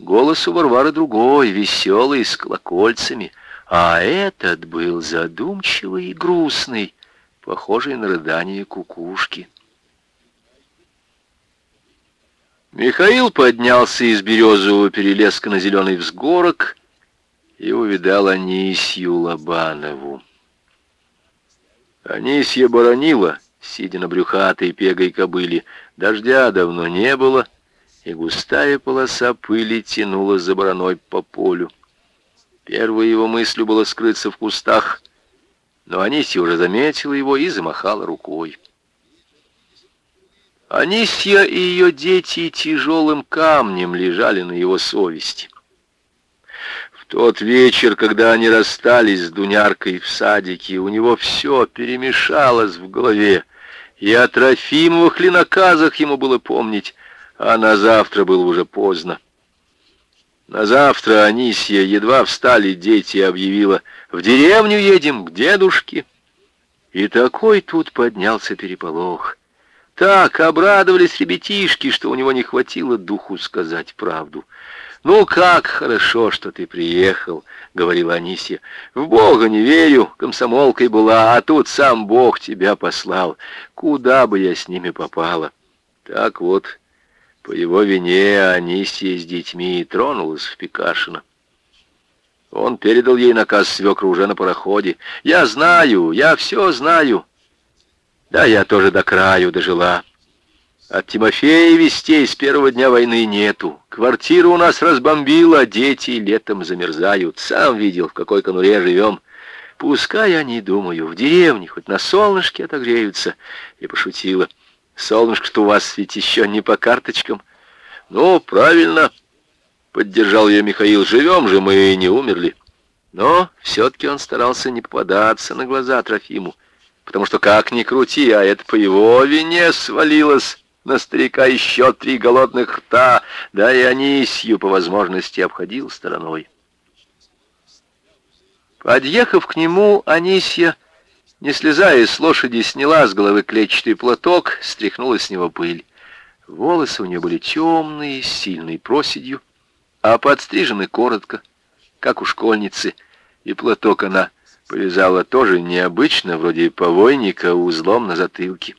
Голос у Варвары другой, веселый, с колокольцами, а этот был задумчивый и грустный, похожий на рыдание кукушки. Михаил поднялся из березового перелеска на зеленый взгорок и увидал Анисью Лобанову. Анисья боронила, сидя на брюхатой пегой кобыле. Дождя давно не было, и густая полоса пыли тянула за бороной по полю. Первой его мыслью было скрыться в кустах, но Анисья уже заметила его и замахала рукой. Анисья и ее дети тяжелым камнем лежали на его совести. В тот вечер, когда они расстались с Дуняркой в садике, у него все перемешалось в голове, и о Трофимовых ли наказах ему было помнить, а на завтра было уже поздно. На завтра Анисья, едва встали дети, объявила, «В деревню едем, к дедушке». И такой тут поднялся переполох. Так обрадовались ребятишки, что у него не хватило духу сказать правду. «Ну как хорошо, что ты приехал», — говорила Анисия. «В Бога не верю, комсомолкой была, а тут сам Бог тебя послал. Куда бы я с ними попала?» Так вот, по его вине Анисия с детьми тронулась в Пикашино. Он передал ей наказ свекра уже на пароходе. «Я знаю, я все знаю. Да, я тоже до краю дожила. От Тимофея вестей с первого дня войны нету. Квартиру у нас разбомбила, дети летом замерзают. Сам видел, в какой конуре живем. Пускай они, думаю, в деревне, хоть на солнышке отогреются. И пошутила. Солнышко-то у вас ведь еще не по карточкам. Ну, правильно, поддержал ее Михаил. Живем же мы и не умерли. Но все-таки он старался не попадаться на глаза Трофиму потому что как ни крути, а это по его вине свалилось на старика еще три голодных рта, да и Анисью по возможности обходил стороной. Подъехав к нему, Анисья, не слезая с лошади, сняла с головы клетчатый платок, стряхнула с него пыль. Волосы у нее были темные, с сильной проседью, а подстрижены коротко, как у школьницы, и платок она Повязала тоже необычно, вроде повойника, узлом на затылке.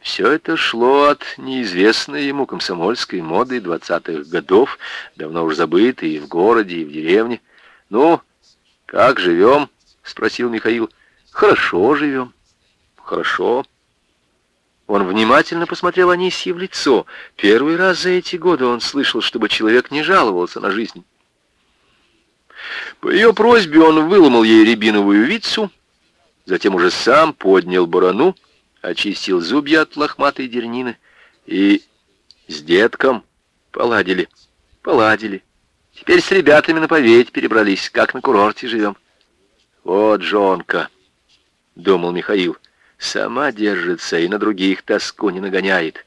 Все это шло от неизвестной ему комсомольской моды двадцатых годов, давно уж забытой и в городе, и в деревне. «Ну, как живем?» — спросил Михаил. «Хорошо живем. Хорошо». Он внимательно посмотрел Анисье в лицо. Первый раз за эти годы он слышал, чтобы человек не жаловался на жизнь. По ее просьбе он выломал ей рябиновую вицу, затем уже сам поднял барану, очистил зубья от лохматой дернины и с детком поладили, поладили. Теперь с ребятами на поведь перебрались, как на курорте живем. Вот жонка, думал Михаил, сама держится и на других тоску не нагоняет.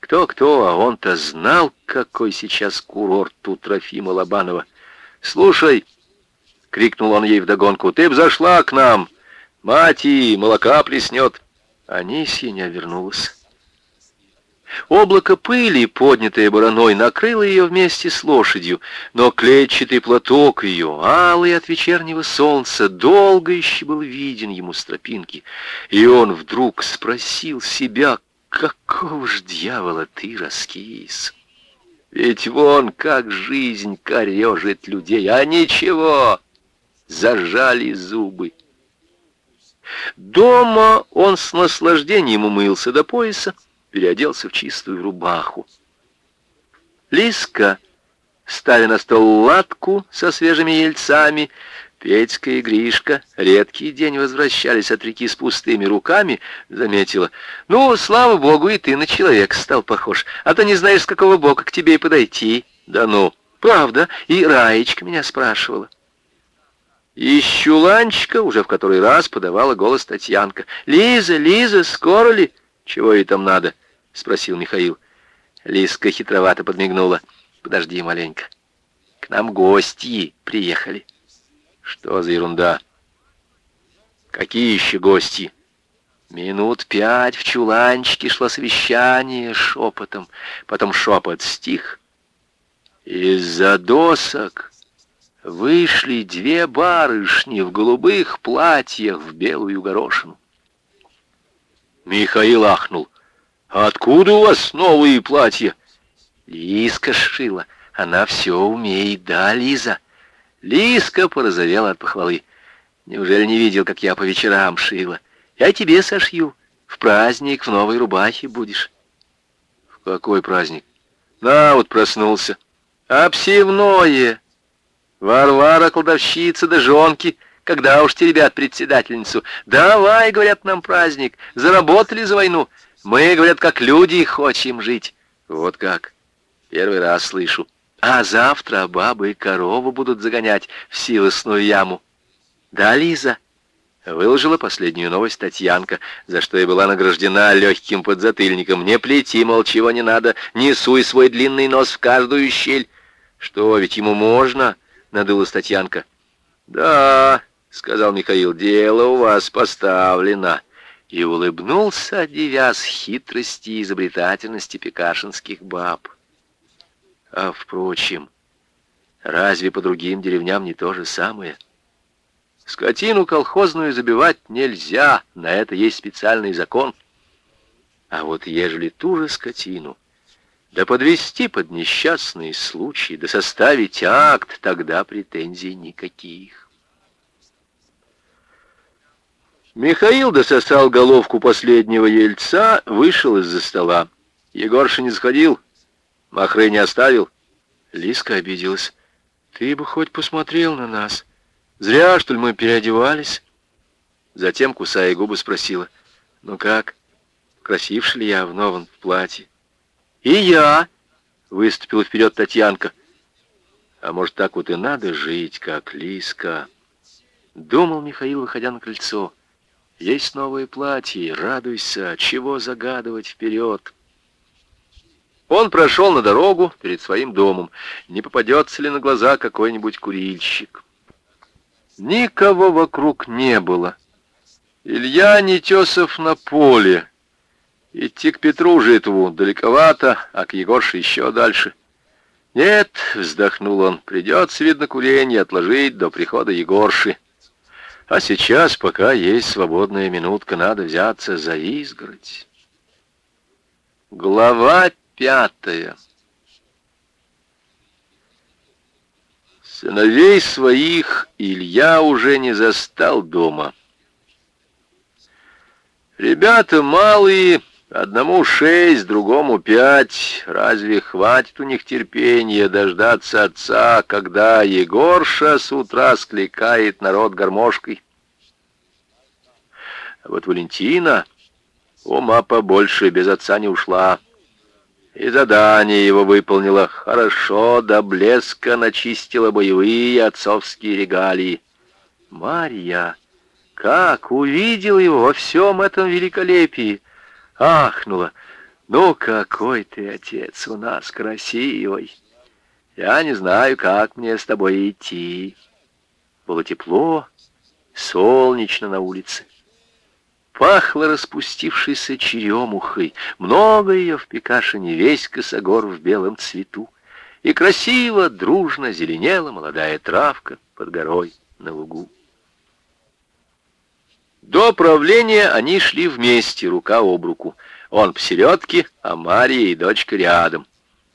Кто-кто, а он-то знал, какой сейчас курорт у Трофима Лобанова. Слушай, — крикнул он ей вдогонку. «Ты б зашла к нам! Мать и молока плеснет!» Анисья не вернулась. Облако пыли, поднятое бараной, накрыло ее вместе с лошадью, но клетчатый платок ее, алый от вечернего солнца, долго еще был виден ему с тропинки, и он вдруг спросил себя, какого ж дьявола ты раскис? Ведь вон как жизнь корежит людей, а ничего, зажали зубы. Дома он с наслаждением умылся до пояса, переоделся в чистую рубаху. Лиска, ставя на стол латку со свежими ельцами, Петька и Гришка редкий день возвращались от реки с пустыми руками, заметила. «Ну, слава богу, и ты на человека стал похож, а то не знаешь, с какого бока к тебе и подойти». «Да ну, правда, и Раечка меня спрашивала». И чуланчика уже в который раз подавала голос Татьянка. «Лиза, Лиза, скоро ли?» «Чего ей там надо?» — спросил Михаил. Лизка хитровато подмигнула. «Подожди маленько. К нам гости приехали». «Что за ерунда?» «Какие еще гости?» Минут пять в чуланчике шло совещание шепотом, потом шепот стих, Из-за досок вышли две барышни в голубых платьях в белую горошину. Михаил ахнул. «Откуда у вас новые платья?» Лиска сшила. Она все умеет, да, Лиза? Лиска порозовела от похвалы. Неужели не видел, как я по вечерам шила? Я тебе сошью. В праздник в новой рубахе будешь. В какой праздник? На, вот проснулся. Обсевное. Варвара, кладовщица да жонки. Когда уж те ребят председательницу. Давай, говорят нам праздник. Заработали за войну. Мы, говорят, как люди хотим жить. Вот как. Первый раз слышу. А завтра бабы и корову будут загонять в силосную яму. Да, Лиза? Выложила последнюю новость Татьянка, за что и была награждена легким подзатыльником. Не плети, мол, чего не надо, не суй свой длинный нос в каждую щель. Что, ведь ему можно? Надулась Татьянка. Да, сказал Михаил, дело у вас поставлено. И улыбнулся, девясь хитрости и изобретательности пекашинских баб. А, впрочем, разве по другим деревням не то же самое? Скотину колхозную забивать нельзя, на это есть специальный закон. А вот ежели ту же скотину, да подвести под несчастный случай, да составить акт, тогда претензий никаких. Михаил дососал головку последнего ельца, вышел из-за стола. Егорша не сходил, Махры не оставил? Лиска обиделась. Ты бы хоть посмотрел на нас. Зря, что ли, мы переодевались. Затем, кусая губы, спросила. Ну как, красивш ли я в новом платье? И я, выступила вперед Татьянка. А может, так вот и надо жить, как Лиска? Думал Михаил, выходя на крыльцо. Есть новое платье, радуйся, чего загадывать вперед. Он прошел на дорогу перед своим домом. Не попадется ли на глаза какой-нибудь курильщик? Никого вокруг не было. Илья Нетесов на поле. Идти к Петру Житову далековато, а к Егорше еще дальше. «Нет», — вздохнул он, — «придется, видно, курение отложить до прихода Егорши. А сейчас, пока есть свободная минутка, надо взяться за изгородь». Глава Пятое. Сыновей своих Илья уже не застал дома. Ребята малые, одному шесть, другому пять. Разве хватит у них терпения дождаться отца, когда Егорша с утра скликает народ гармошкой? А вот Валентина ума побольше, без отца не ушла. И задание его выполнила хорошо, до блеска начистила боевые отцовские регалии. Марья, как увидел его во всем этом великолепии, ахнула. Ну, какой ты, отец, у нас красивый. Я не знаю, как мне с тобой идти. Было тепло, солнечно на улице. Пахло распустившейся черемухой. Много ее в Пекашине, весь косогор в белом цвету. И красиво, дружно зеленела молодая травка под горой на лугу. До правления они шли вместе, рука об руку. Он посередке, а Мария и дочка рядом.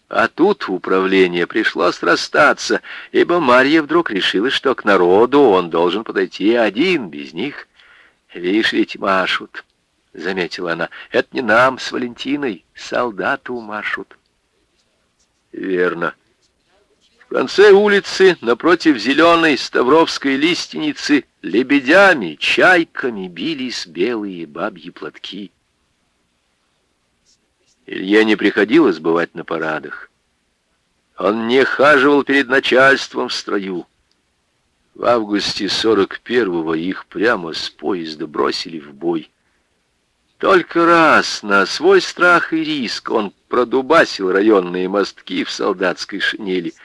А тут управление пришлось расстаться, ибо Мария вдруг решила, что к народу он должен подойти один, без них — «Видишь, ведь машут», — заметила она. «Это не нам с Валентиной, солдату машут». «Верно». Конце улицы, напротив зеленой ставровской лиственницы, лебедями, чайками бились белые бабьи платки. Илье не приходилось бывать на парадах. Он не хаживал перед начальством в строю. В августе 41-го их прямо с поезда бросили в бой. Только раз на свой страх и риск он продубасил районные мостки в солдатской шинели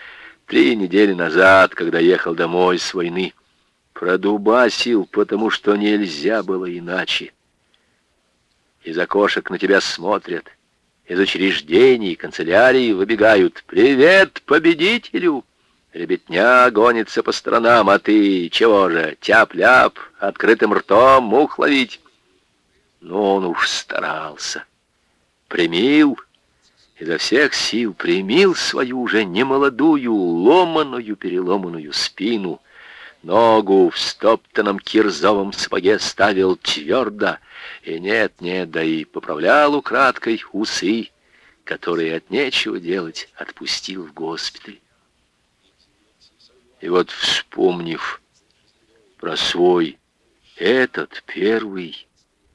три недели назад, когда ехал домой с войны. Продубасил, потому что нельзя было иначе. Из окошек на тебя смотрят, из учреждений, канцелярии выбегают «Привет победителю!» Ребятня гонится по сторонам, а ты чего же, тяп-ляп, открытым ртом мух ловить? Но он уж старался. Примил, изо всех сил примил свою уже немолодую, ломаную, переломанную спину. Ногу в стоптанном кирзовом сапоге ставил твердо, и нет-нет, да и поправлял украдкой усы, которые от нечего делать отпустил в госпиталь. И вот вспомнив про свой этот первый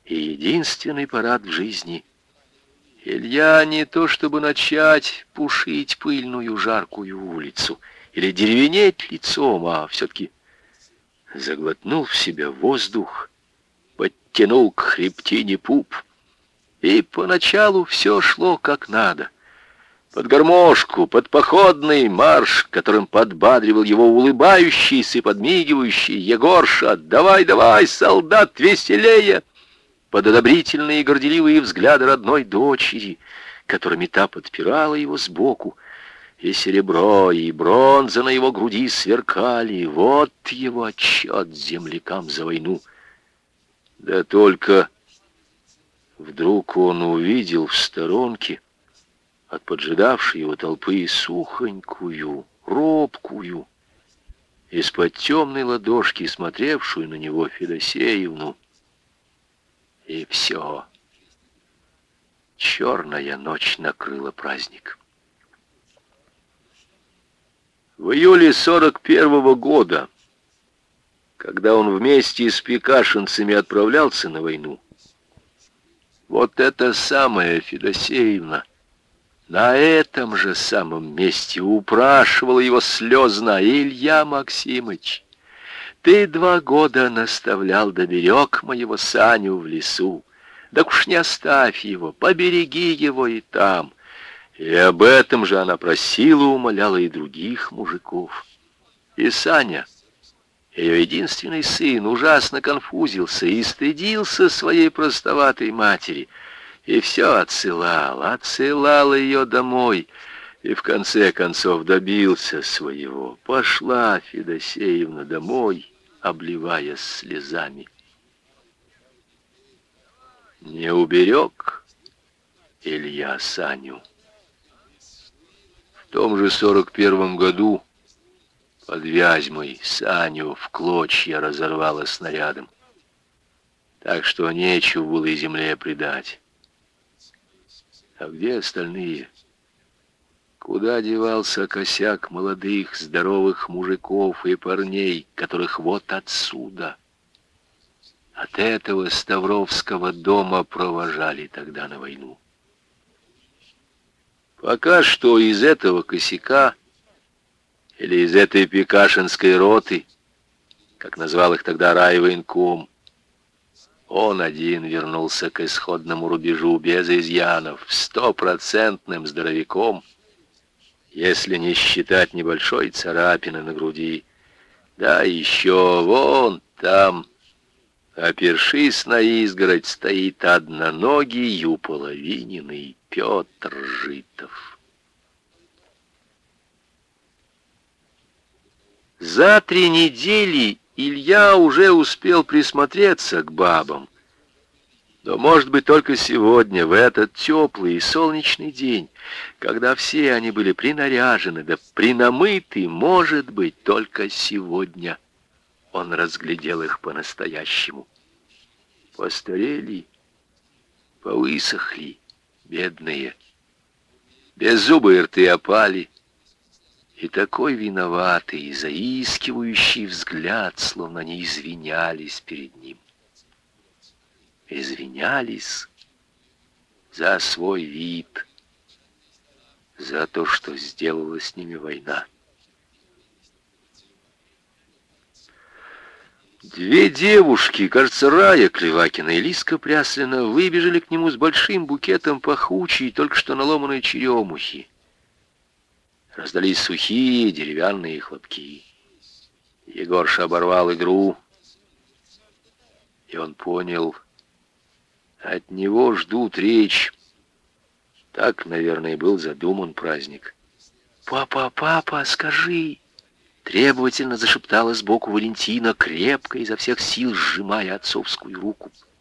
и единственный парад в жизни, Илья не то чтобы начать пушить пыльную жаркую улицу или деревенеть лицом, а все-таки заглотнул в себя воздух, подтянул к хребтине пуп, и поначалу все шло как надо — под гармошку, под походный марш, которым подбадривал его улыбающийся и подмигивающий Егорша. «Давай, давай, солдат, веселее!» Под одобрительные и горделивые взгляды родной дочери, которыми та подпирала его сбоку, и серебро, и бронза на его груди сверкали. Вот его отчет землякам за войну. Да только вдруг он увидел в сторонке от поджидавшей его толпы сухонькую, робкую, из-под темной ладошки смотревшую на него Федосеевну. И все. Черная ночь накрыла праздник. В июле сорок первого года, когда он вместе с пекашинцами отправлялся на войну, вот эта самая Федосеевна — на этом же самом месте упрашивал его слезно Илья Максимыч. Ты два года наставлял да берег моего Саню в лесу. Да уж не оставь его, побереги его и там. И об этом же она просила, умоляла и других мужиков. И Саня, ее единственный сын, ужасно конфузился и стыдился своей простоватой матери — и все отсылал, отсылал ее домой, и в конце концов добился своего. Пошла Федосеевна домой, обливаясь слезами. Не уберег Илья Саню. В том же сорок первом году под Вязьмой Саню в клочья разорвало снарядом. Так что нечего было и земле предать. А где остальные? Куда девался косяк молодых, здоровых мужиков и парней, которых вот отсюда, от этого Ставровского дома провожали тогда на войну? Пока что из этого косяка или из этой пекашинской роты, как назвал их тогда райвоенком, он один вернулся к исходному рубежу без изъянов, стопроцентным здоровяком, если не считать небольшой царапины на груди. Да еще вон там, опершись на изгородь, стоит одноногий уполовиненный Петр Житов. За три недели Илья уже успел присмотреться к бабам. Но, может быть, только сегодня, в этот теплый и солнечный день, когда все они были принаряжены, да принамыты, может быть, только сегодня он разглядел их по-настоящему. Постарели, повысохли, бедные. Беззубые рты опали, и такой виноватый и заискивающий взгляд, словно они извинялись перед ним. Извинялись за свой вид, за то, что сделала с ними война. Две девушки, кажется, Рая Клевакина и Лиска Пряслина, выбежали к нему с большим букетом пахучей, только что наломанной черемухи. Раздались сухие деревянные хлопки. Егорша оборвал игру, и он понял, от него ждут речь. Так, наверное, был задуман праздник. «Папа, папа, скажи!» Требовательно зашептала сбоку Валентина, крепко изо всех сил сжимая отцовскую руку.